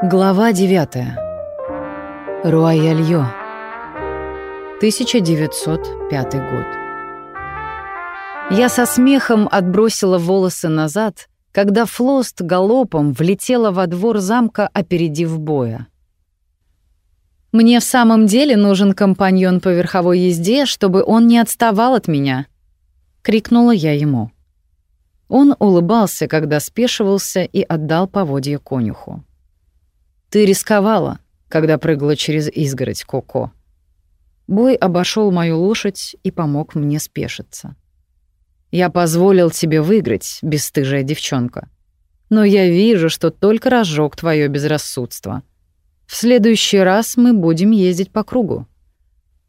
Глава 9. Руайяльё. 1905 год. Я со смехом отбросила волосы назад, когда Флост галопом влетела во двор замка, опередив боя. «Мне в самом деле нужен компаньон по верховой езде, чтобы он не отставал от меня», — крикнула я ему. Он улыбался, когда спешивался и отдал поводье конюху. Ты рисковала, когда прыгала через изгородь, Коко. Бой обошел мою лошадь и помог мне спешиться. Я позволил тебе выиграть, бесстыжая девчонка. Но я вижу, что только разжег твое безрассудство. В следующий раз мы будем ездить по кругу.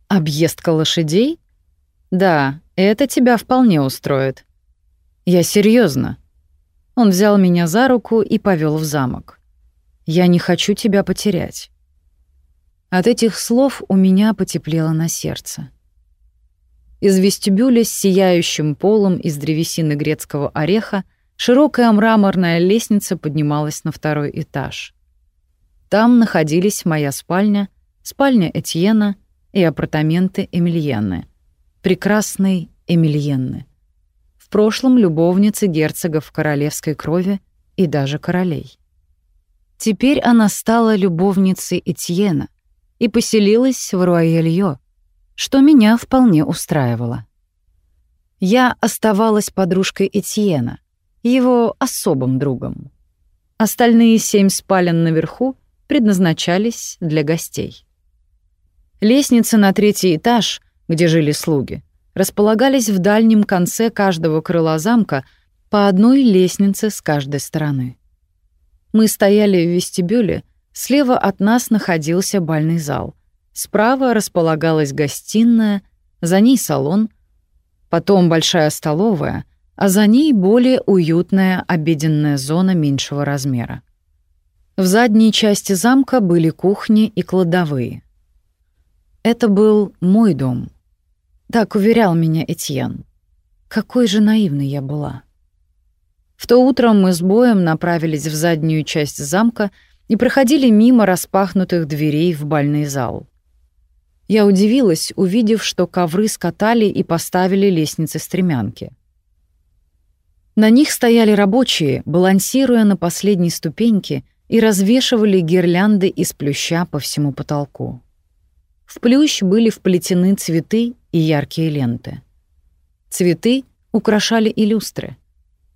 Объездка лошадей? Да, это тебя вполне устроит. Я серьезно. Он взял меня за руку и повел в замок. Я не хочу тебя потерять». От этих слов у меня потеплело на сердце. Из вестибюля с сияющим полом из древесины грецкого ореха широкая мраморная лестница поднималась на второй этаж. Там находились моя спальня, спальня Этьена и апартаменты Эмильенны. Прекрасной Эмильенны. В прошлом любовницы герцогов королевской крови и даже королей. Теперь она стала любовницей Этьена и поселилась в Руайельё, что меня вполне устраивало. Я оставалась подружкой Этьена, его особым другом. Остальные семь спален наверху предназначались для гостей. Лестницы на третий этаж, где жили слуги, располагались в дальнем конце каждого крыла замка по одной лестнице с каждой стороны. Мы стояли в вестибюле, слева от нас находился бальный зал. Справа располагалась гостиная, за ней салон, потом большая столовая, а за ней более уютная обеденная зона меньшего размера. В задней части замка были кухни и кладовые. Это был мой дом. Так уверял меня Этьен. Какой же наивной я была. В то утро мы с боем направились в заднюю часть замка и проходили мимо распахнутых дверей в бальный зал. Я удивилась, увидев, что ковры скатали и поставили лестницы-стремянки. На них стояли рабочие, балансируя на последней ступеньке, и развешивали гирлянды из плюща по всему потолку. В плющ были вплетены цветы и яркие ленты. Цветы украшали и люстры.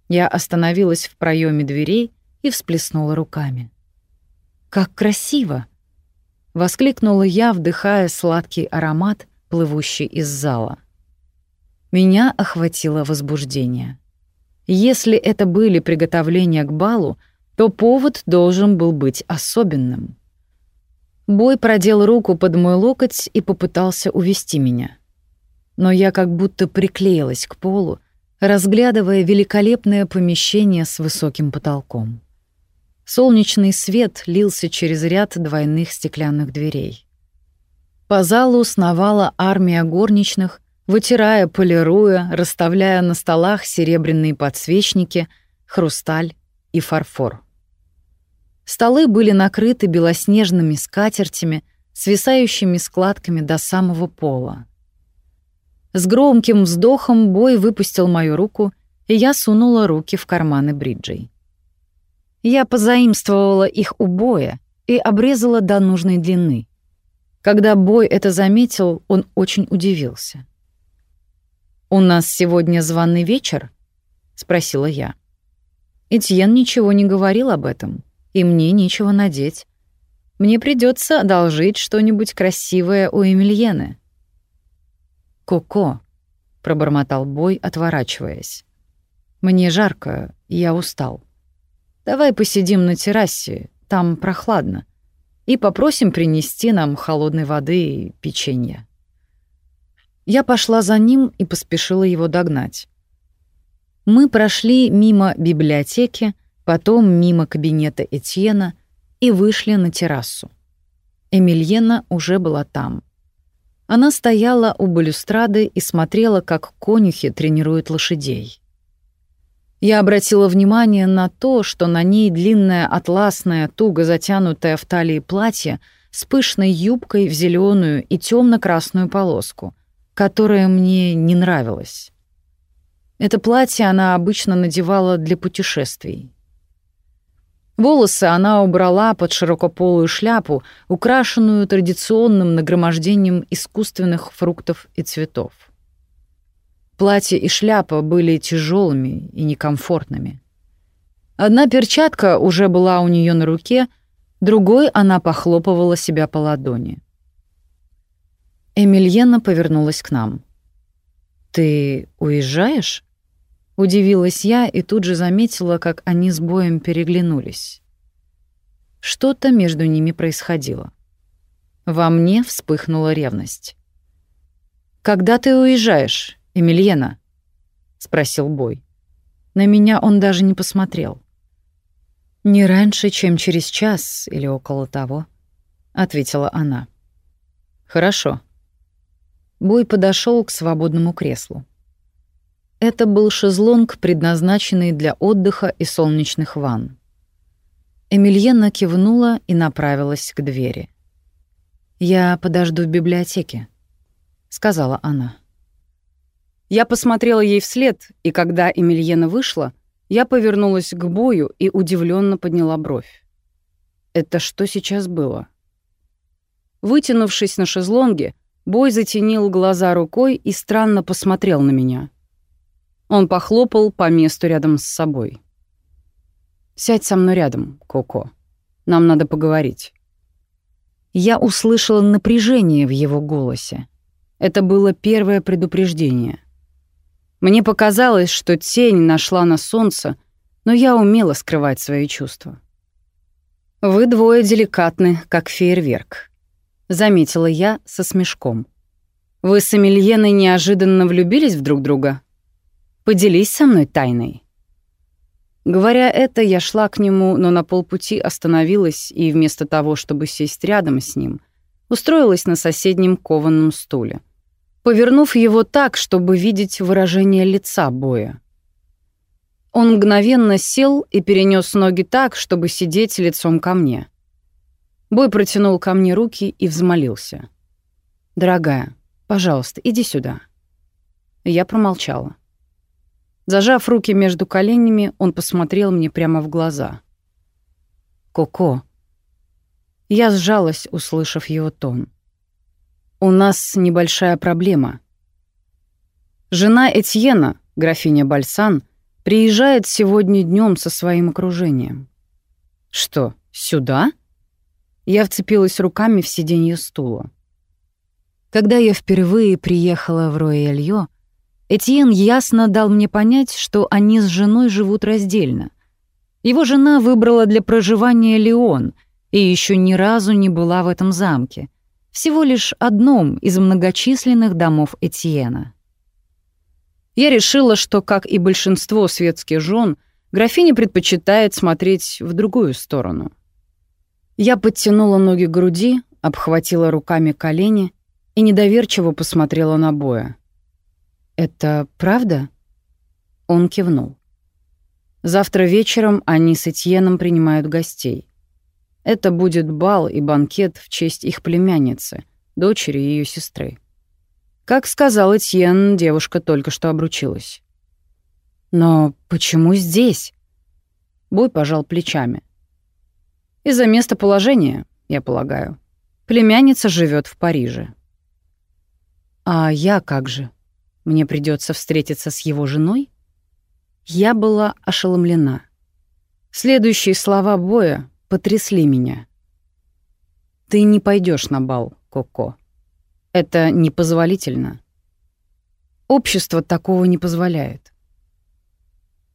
Я остановилась в проеме дверей и всплеснула руками. «Как красиво!» — воскликнула я, вдыхая сладкий аромат, плывущий из зала. Меня охватило возбуждение. Если это были приготовления к балу, то повод должен был быть особенным. Бой продел руку под мой локоть и попытался увести меня. Но я как будто приклеилась к полу, разглядывая великолепное помещение с высоким потолком. Солнечный свет лился через ряд двойных стеклянных дверей. По залу сновала армия горничных, вытирая, полируя, расставляя на столах серебряные подсвечники, хрусталь и фарфор. Столы были накрыты белоснежными скатертями, свисающими складками до самого пола. С громким вздохом Бой выпустил мою руку, и я сунула руки в карманы бриджей. Я позаимствовала их у Боя и обрезала до нужной длины. Когда Бой это заметил, он очень удивился. «У нас сегодня званый вечер?» — спросила я. Этьен ничего не говорил об этом, и мне нечего надеть. Мне придется одолжить что-нибудь красивое у Эмильены. «Коко», — пробормотал Бой, отворачиваясь. «Мне жарко, я устал. Давай посидим на террасе, там прохладно, и попросим принести нам холодной воды и печенье». Я пошла за ним и поспешила его догнать. Мы прошли мимо библиотеки, потом мимо кабинета Этьена и вышли на террасу. Эмильена уже была там — она стояла у балюстрады и смотрела, как конюхи тренируют лошадей. Я обратила внимание на то, что на ней длинное атласное, туго затянутое в талии платье с пышной юбкой в зеленую и темно-красную полоску, которая мне не нравилась. Это платье она обычно надевала для путешествий. Волосы она убрала под широкополую шляпу, украшенную традиционным нагромождением искусственных фруктов и цветов. Платье и шляпа были тяжелыми и некомфортными. Одна перчатка уже была у нее на руке, другой она похлопывала себя по ладони. Эмильена повернулась к нам. «Ты уезжаешь?» Удивилась я и тут же заметила, как они с боем переглянулись. Что-то между ними происходило. Во мне вспыхнула ревность. «Когда ты уезжаешь, Эмильена?» — спросил Бой. На меня он даже не посмотрел. «Не раньше, чем через час или около того», — ответила она. «Хорошо». Бой подошел к свободному креслу. Это был шезлонг, предназначенный для отдыха и солнечных ванн. Эмильена кивнула и направилась к двери. «Я подожду в библиотеке», — сказала она. Я посмотрела ей вслед, и когда Эмильена вышла, я повернулась к бою и удивленно подняла бровь. Это что сейчас было? Вытянувшись на шезлонге, Бой затенил глаза рукой и странно посмотрел на меня. Он похлопал по месту рядом с собой. «Сядь со мной рядом, Коко. Нам надо поговорить». Я услышала напряжение в его голосе. Это было первое предупреждение. Мне показалось, что тень нашла на солнце, но я умела скрывать свои чувства. «Вы двое деликатны, как фейерверк», — заметила я со смешком. «Вы с Эмильеной неожиданно влюбились в друг друга?» Поделись со мной тайной». Говоря это, я шла к нему, но на полпути остановилась и вместо того, чтобы сесть рядом с ним, устроилась на соседнем кованом стуле, повернув его так, чтобы видеть выражение лица боя. Он мгновенно сел и перенес ноги так, чтобы сидеть лицом ко мне. Бой протянул ко мне руки и взмолился. «Дорогая, пожалуйста, иди сюда». Я промолчала. Зажав руки между коленями, он посмотрел мне прямо в глаза. «Коко». Я сжалась, услышав его тон. «У нас небольшая проблема. Жена Этьена, графиня Бальсан, приезжает сегодня днем со своим окружением». «Что, сюда?» Я вцепилась руками в сиденье стула. Когда я впервые приехала в Рояльё, Этьен ясно дал мне понять, что они с женой живут раздельно. Его жена выбрала для проживания Леон и еще ни разу не была в этом замке, всего лишь одном из многочисленных домов Этьена. Я решила, что, как и большинство светских жен, графиня предпочитает смотреть в другую сторону. Я подтянула ноги к груди, обхватила руками колени и недоверчиво посмотрела на Боя. «Это правда?» Он кивнул. «Завтра вечером они с Этьеном принимают гостей. Это будет бал и банкет в честь их племянницы, дочери и ее сестры. Как сказал Этьен, девушка только что обручилась. «Но почему здесь?» Бой пожал плечами. «Из-за местоположения, я полагаю. Племянница живет в Париже». «А я как же?» Мне придется встретиться с его женой? Я была ошеломлена. Следующие слова Боя потрясли меня. «Ты не пойдешь на бал, Коко. Это непозволительно. Общество такого не позволяет».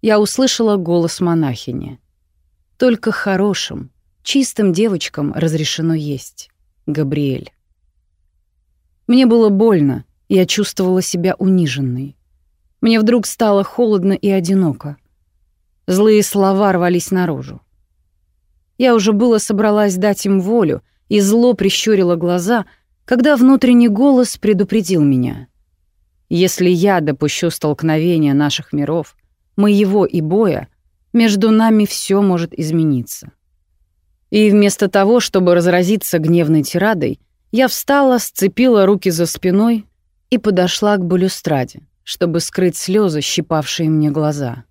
Я услышала голос монахини. «Только хорошим, чистым девочкам разрешено есть. Габриэль». Мне было больно, я чувствовала себя униженной. Мне вдруг стало холодно и одиноко. Злые слова рвались наружу. Я уже было собралась дать им волю и зло прищурила глаза, когда внутренний голос предупредил меня. Если я допущу столкновение наших миров, моего и боя, между нами все может измениться. И вместо того, чтобы разразиться гневной тирадой, я встала, сцепила руки за спиной и подошла к балюстраде, чтобы скрыть слезы, щипавшие мне глаза.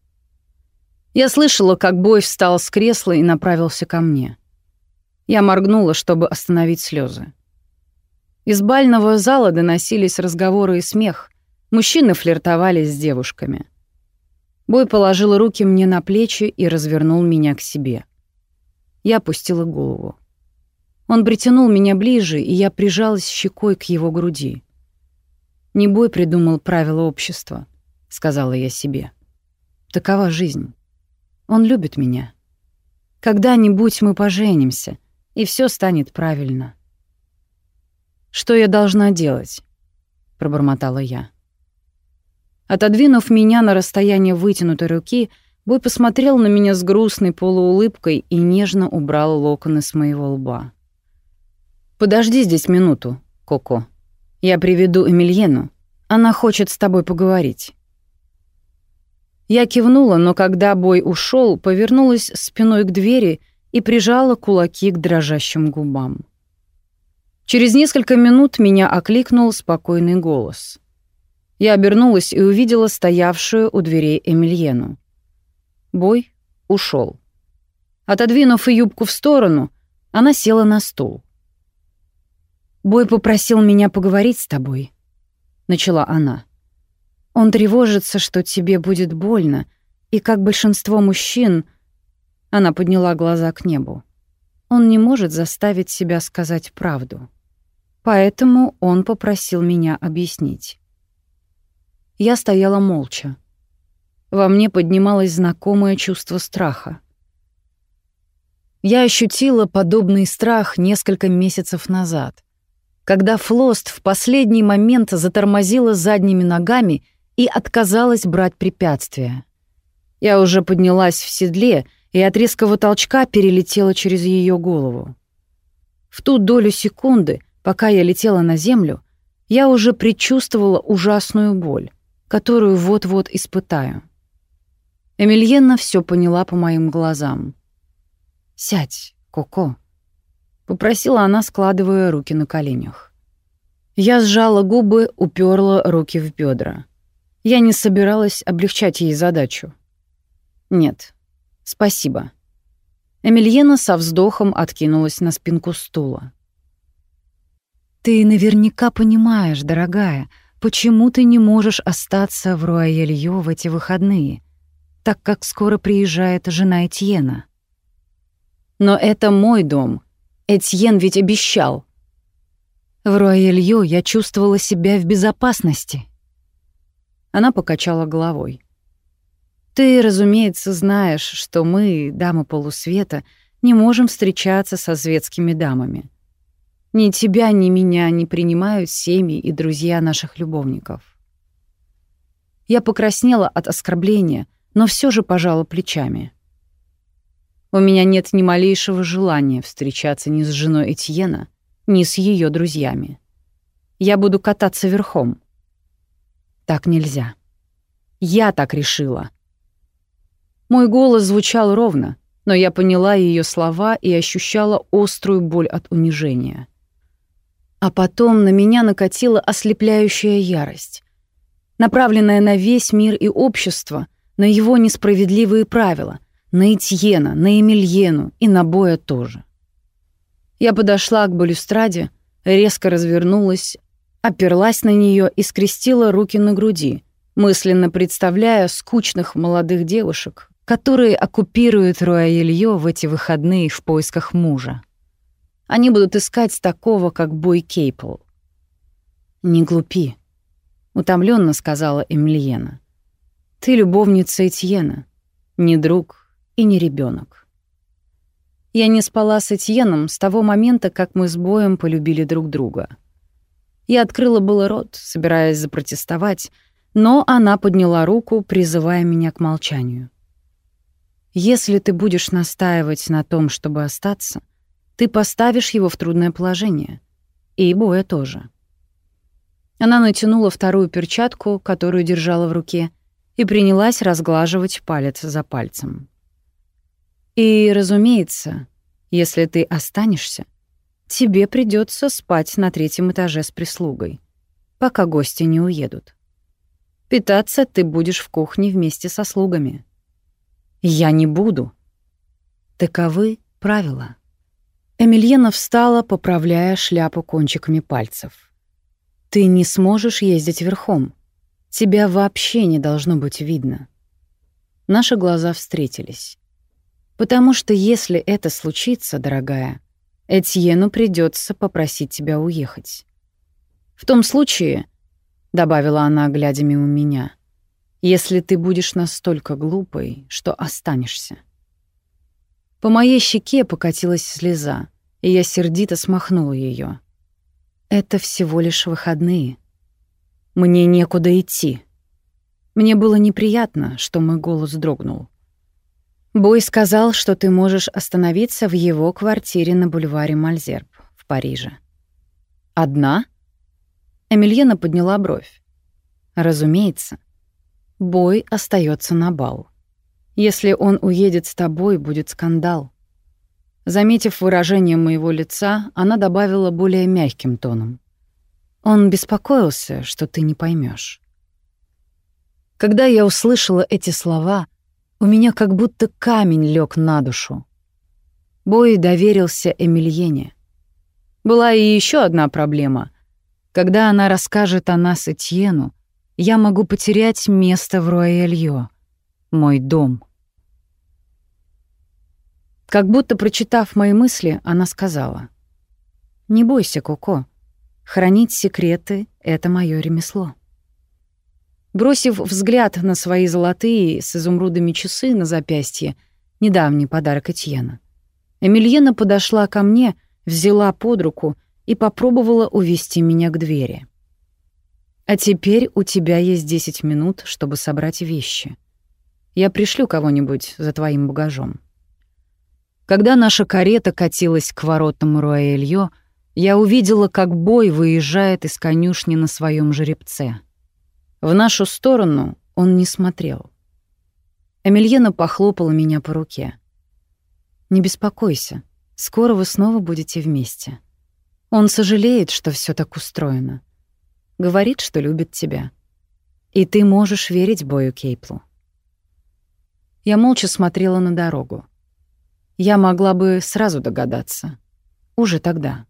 Я слышала, как Бой встал с кресла и направился ко мне. Я моргнула, чтобы остановить слезы. Из бального зала доносились разговоры и смех. Мужчины флиртовали с девушками. Бой положил руки мне на плечи и развернул меня к себе. Я опустила голову. Он притянул меня ближе, и я прижалась щекой к его груди. «Не бой придумал правила общества», — сказала я себе. «Такова жизнь. Он любит меня. Когда-нибудь мы поженимся, и все станет правильно». «Что я должна делать?» — пробормотала я. Отодвинув меня на расстояние вытянутой руки, — Бой посмотрел на меня с грустной полуулыбкой и нежно убрал локоны с моего лба. «Подожди здесь минуту, Коко. Я приведу Эмильену. Она хочет с тобой поговорить». Я кивнула, но когда бой ушел, повернулась спиной к двери и прижала кулаки к дрожащим губам. Через несколько минут меня окликнул спокойный голос. Я обернулась и увидела стоявшую у дверей Эмильену. Бой ушел. Отодвинув юбку в сторону, она села на стул. «Бой попросил меня поговорить с тобой», — начала она. «Он тревожится, что тебе будет больно, и, как большинство мужчин...» Она подняла глаза к небу. «Он не может заставить себя сказать правду. Поэтому он попросил меня объяснить». Я стояла молча. Во мне поднималось знакомое чувство страха. Я ощутила подобный страх несколько месяцев назад, когда Флост в последний момент затормозила задними ногами и отказалась брать препятствия. Я уже поднялась в седле и от резкого толчка перелетела через ее голову. В ту долю секунды, пока я летела на землю, я уже предчувствовала ужасную боль, которую вот-вот испытаю. Эмильена все поняла по моим глазам. «Сядь, Коко», — попросила она, складывая руки на коленях. Я сжала губы, уперла руки в бедра. Я не собиралась облегчать ей задачу. «Нет, спасибо». Эмильена со вздохом откинулась на спинку стула. «Ты наверняка понимаешь, дорогая, почему ты не можешь остаться в Руаэльё в эти выходные», так как скоро приезжает жена Этьена. Но это мой дом. Этьен ведь обещал. В Руаэльё я чувствовала себя в безопасности. Она покачала головой. Ты, разумеется, знаешь, что мы, дамы полусвета, не можем встречаться со светскими дамами. Ни тебя, ни меня не принимают семьи и друзья наших любовников. Я покраснела от оскорбления — но все же пожала плечами. У меня нет ни малейшего желания встречаться ни с женой Этьена, ни с ее друзьями. Я буду кататься верхом. Так нельзя. Я так решила. Мой голос звучал ровно, но я поняла ее слова и ощущала острую боль от унижения. А потом на меня накатила ослепляющая ярость, направленная на весь мир и общество — на его несправедливые правила, на Этьена, на Эмильену и на Боя тоже. Я подошла к балюстраде, резко развернулась, оперлась на нее и скрестила руки на груди, мысленно представляя скучных молодых девушек, которые оккупируют Руаэльё в эти выходные в поисках мужа. Они будут искать такого, как Бой Кейпл. «Не глупи», — утомленно сказала Эмильена. Ты любовница Этьена, не друг и не ребенок. Я не спала с Этьеном с того момента, как мы с Боем полюбили друг друга. Я открыла было рот, собираясь запротестовать, но она подняла руку, призывая меня к молчанию. «Если ты будешь настаивать на том, чтобы остаться, ты поставишь его в трудное положение. И Боя тоже». Она натянула вторую перчатку, которую держала в руке, и принялась разглаживать палец за пальцем. «И, разумеется, если ты останешься, тебе придется спать на третьем этаже с прислугой, пока гости не уедут. Питаться ты будешь в кухне вместе со слугами. Я не буду. Таковы правила. Эмильена встала, поправляя шляпу кончиками пальцев. Ты не сможешь ездить верхом. Тебя вообще не должно быть видно. Наши глаза встретились. Потому что если это случится, дорогая, Этьену придется попросить тебя уехать. В том случае, добавила она, глядя мимо меня, если ты будешь настолько глупой, что останешься. По моей щеке покатилась слеза, и я сердито смахнула ее. Это всего лишь выходные. Мне некуда идти. Мне было неприятно, что мой голос дрогнул. Бой сказал, что ты можешь остановиться в его квартире на бульваре Мальзерб в Париже. Одна? Эмильена подняла бровь. Разумеется. Бой остается на бал. Если он уедет с тобой, будет скандал. Заметив выражение моего лица, она добавила более мягким тоном. Он беспокоился, что ты не поймешь. Когда я услышала эти слова, у меня как будто камень лег на душу. Бой доверился Эмильене. Была и еще одна проблема. Когда она расскажет о нас Этьену, я могу потерять место в Руэльё, мой дом. Как будто прочитав мои мысли, она сказала: "Не бойся, Коко. Хранить секреты это мое ремесло". Бросив взгляд на свои золотые с изумрудами часы на запястье, недавний подарок Этьена, Эмильена подошла ко мне, взяла под руку и попробовала увести меня к двери. «А теперь у тебя есть 10 минут, чтобы собрать вещи. Я пришлю кого-нибудь за твоим багажом». Когда наша карета катилась к воротам Руаэльё, я увидела, как бой выезжает из конюшни на своем жеребце — в нашу сторону он не смотрел. Эмильена похлопала меня по руке. «Не беспокойся, скоро вы снова будете вместе. Он сожалеет, что все так устроено. Говорит, что любит тебя. И ты можешь верить Бою Кейплу». Я молча смотрела на дорогу. Я могла бы сразу догадаться. Уже тогда.